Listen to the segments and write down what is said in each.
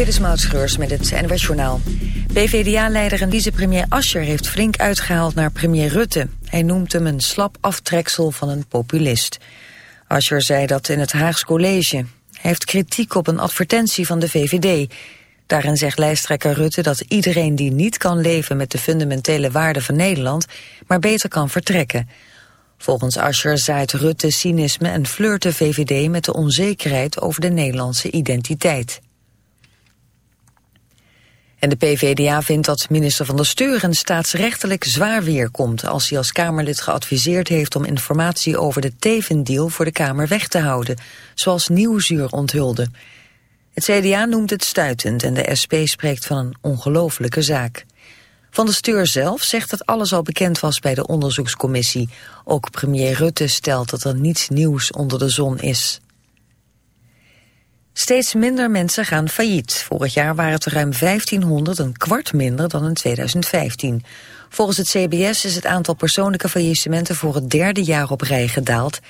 Dit is Maud Schreurs met het NWS Journaal. PVDA-leider en vicepremier Ascher heeft flink uitgehaald naar premier Rutte. Hij noemt hem een slap aftreksel van een populist. Ascher zei dat in het Haags College. Hij heeft kritiek op een advertentie van de VVD. Daarin zegt lijsttrekker Rutte dat iedereen die niet kan leven met de fundamentele waarden van Nederland, maar beter kan vertrekken. Volgens Ascher zaait Rutte cynisme en flirt de VVD met de onzekerheid over de Nederlandse identiteit. En de PVDA vindt dat minister van der Steuren staatsrechtelijk zwaar weerkomt als hij als Kamerlid geadviseerd heeft om informatie over de Tevendeal voor de Kamer weg te houden, zoals Nieuwsuur onthulde. Het CDA noemt het stuitend en de SP spreekt van een ongelofelijke zaak. Van de Steur zelf zegt dat alles al bekend was bij de onderzoekscommissie. Ook premier Rutte stelt dat er niets nieuws onder de zon is. Steeds minder mensen gaan failliet. Vorig jaar waren het ruim 1500, een kwart minder dan in 2015. Volgens het CBS is het aantal persoonlijke faillissementen voor het derde jaar op rij gedaald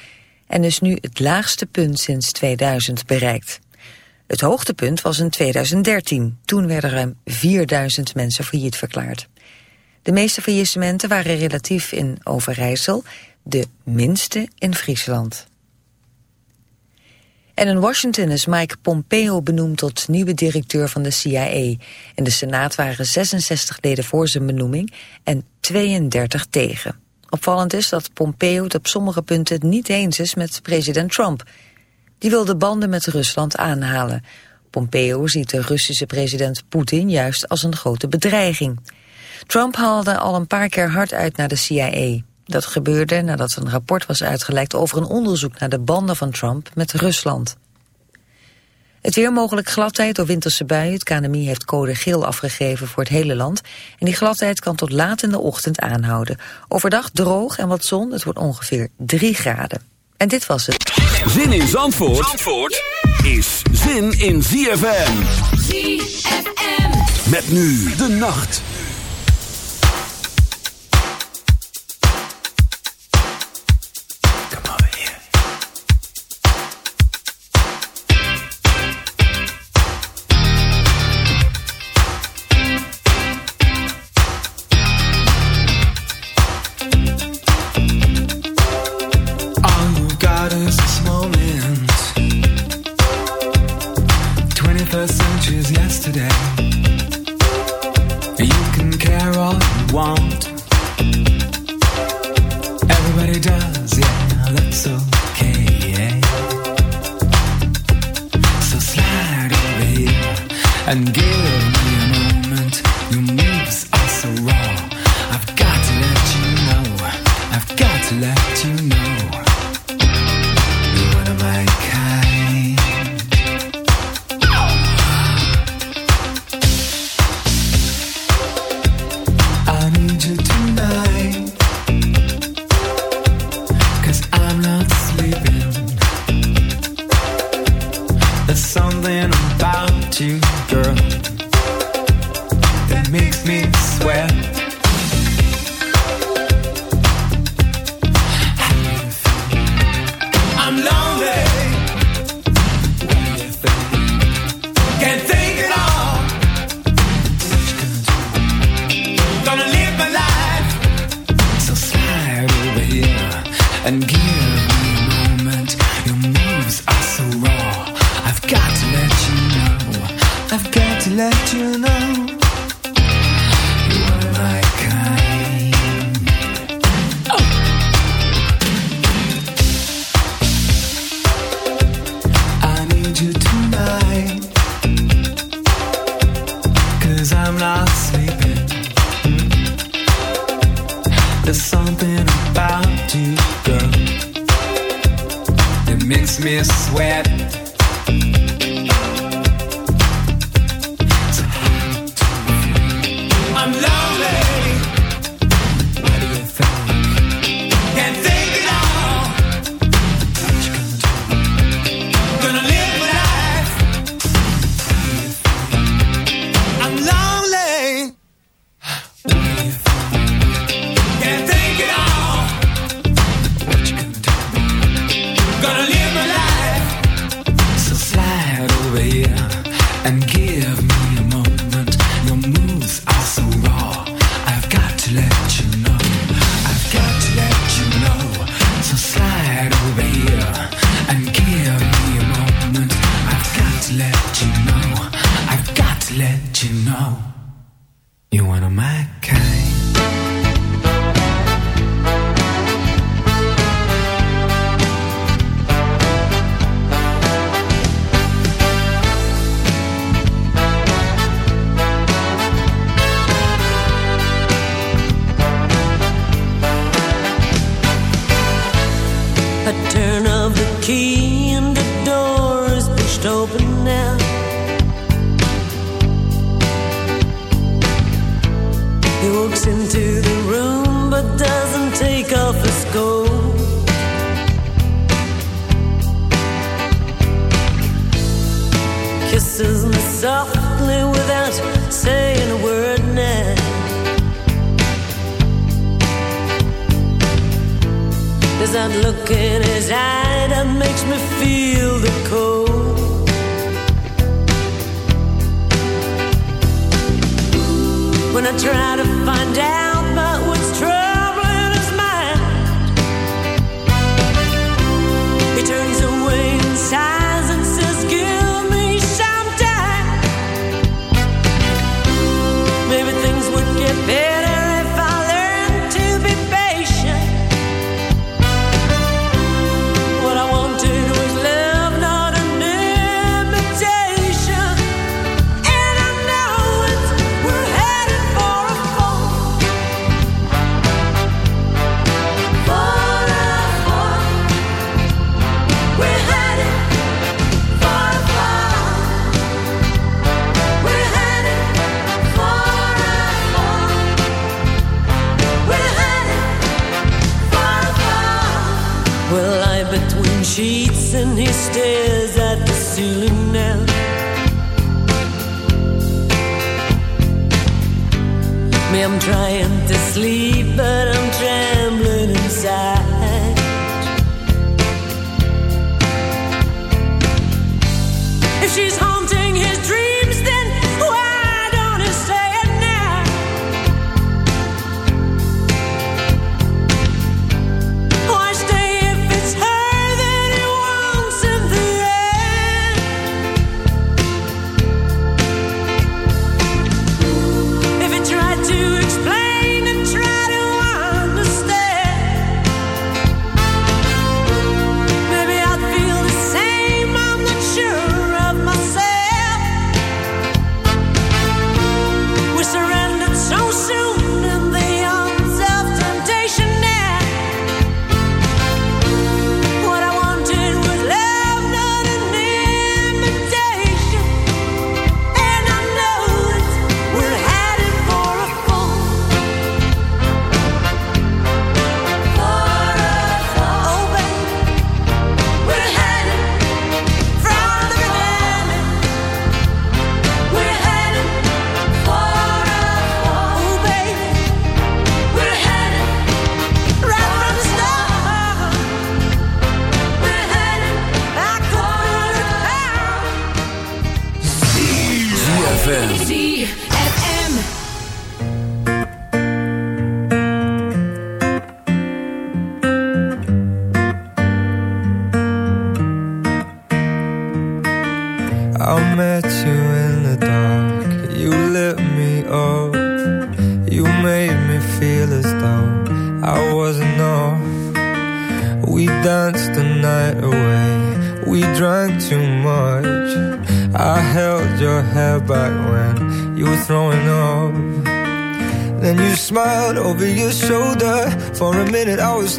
en is nu het laagste punt sinds 2000 bereikt. Het hoogtepunt was in 2013. Toen werden ruim 4000 mensen failliet verklaard. De meeste faillissementen waren relatief in Overijssel, de minste in Friesland. En in Washington is Mike Pompeo benoemd tot nieuwe directeur van de CIA. In de Senaat waren 66 leden voor zijn benoeming en 32 tegen. Opvallend is dat Pompeo het op sommige punten niet eens is met president Trump. Die wil de banden met Rusland aanhalen. Pompeo ziet de Russische president Poetin juist als een grote bedreiging. Trump haalde al een paar keer hard uit naar de CIA. Dat gebeurde nadat een rapport was uitgelekt over een onderzoek naar de banden van Trump met Rusland. Het weer mogelijk gladheid door winterse buien. Het KNMI heeft code geel afgegeven voor het hele land. En die gladheid kan tot laat in de ochtend aanhouden. Overdag droog en wat zon. Het wordt ongeveer 3 graden. En dit was het. Zin in Zandvoort, Zandvoort is zin in ZFM. ZFM. Met nu de nacht.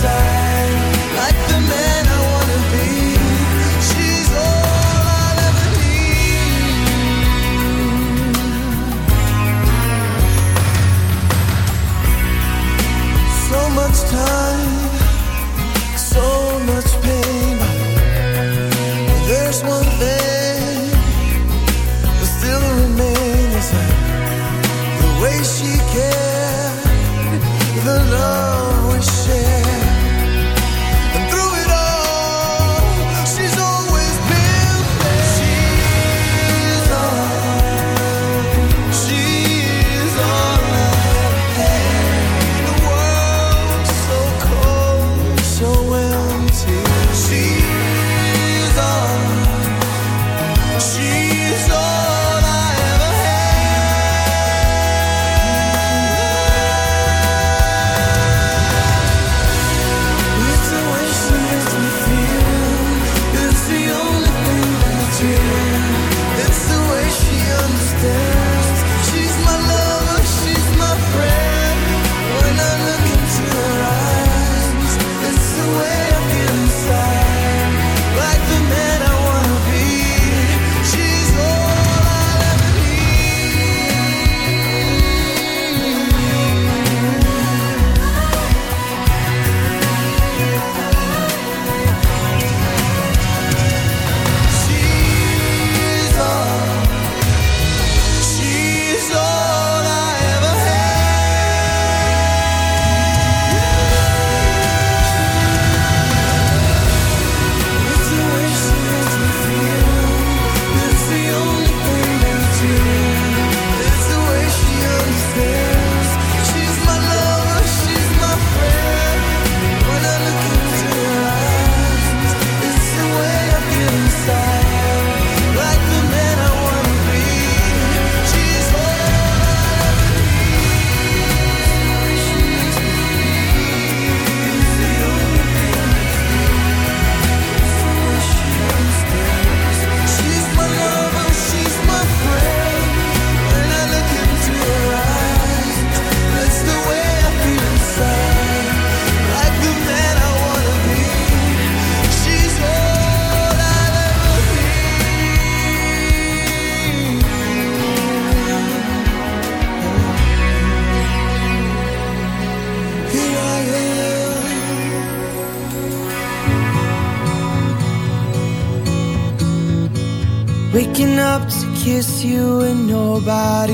side.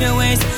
your ways.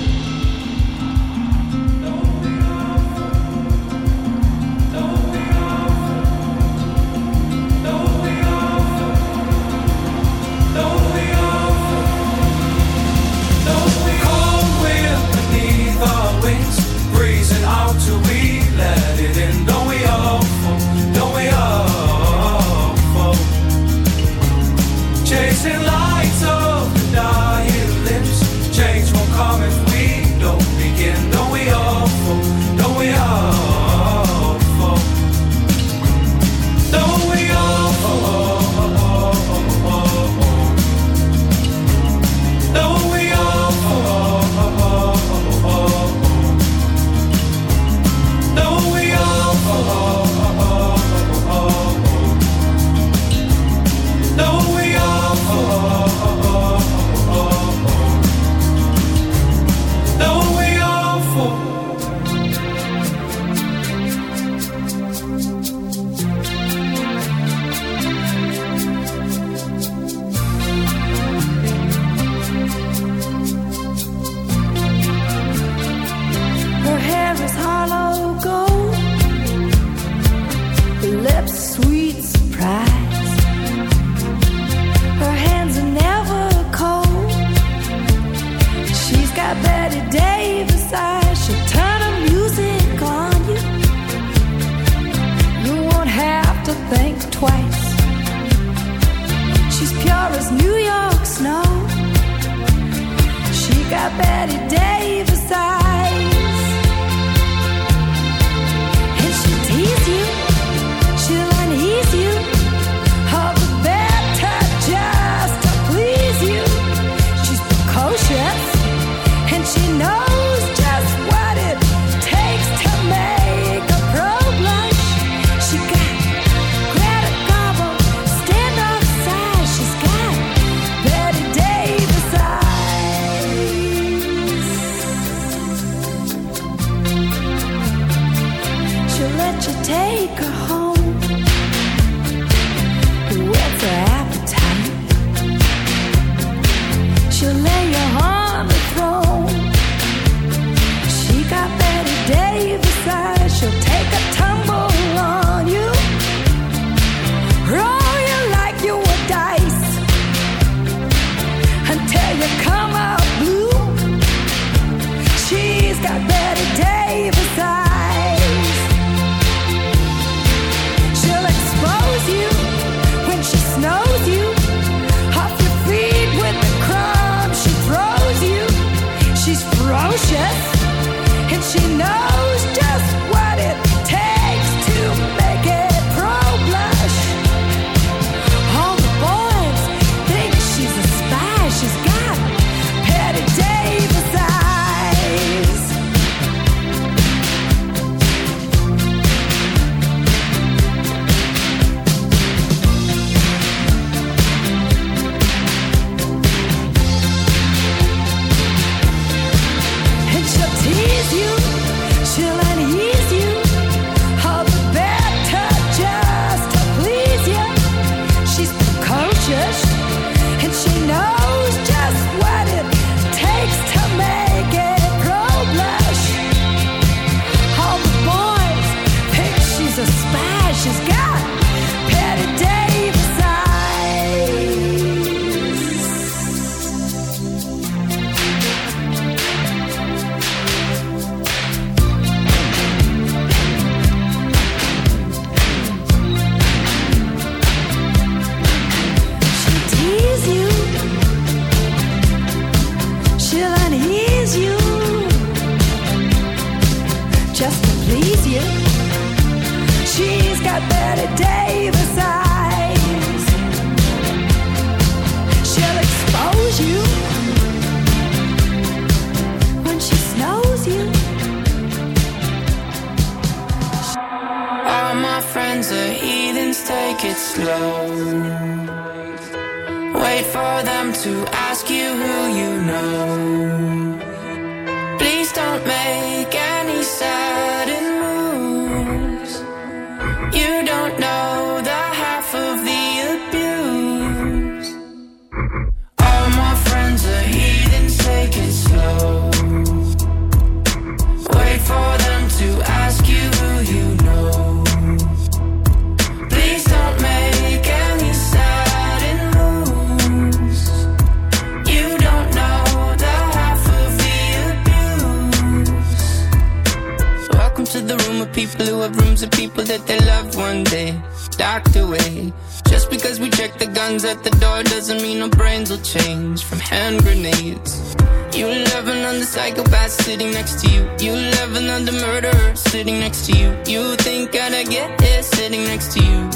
Sitting next to you. You love another murderer sitting next to you. You think I'd get here sitting next to you.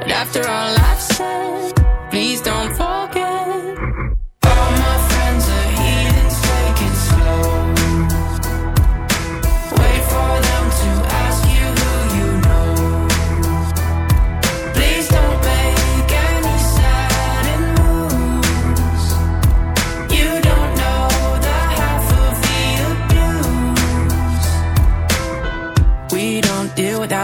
But after all I've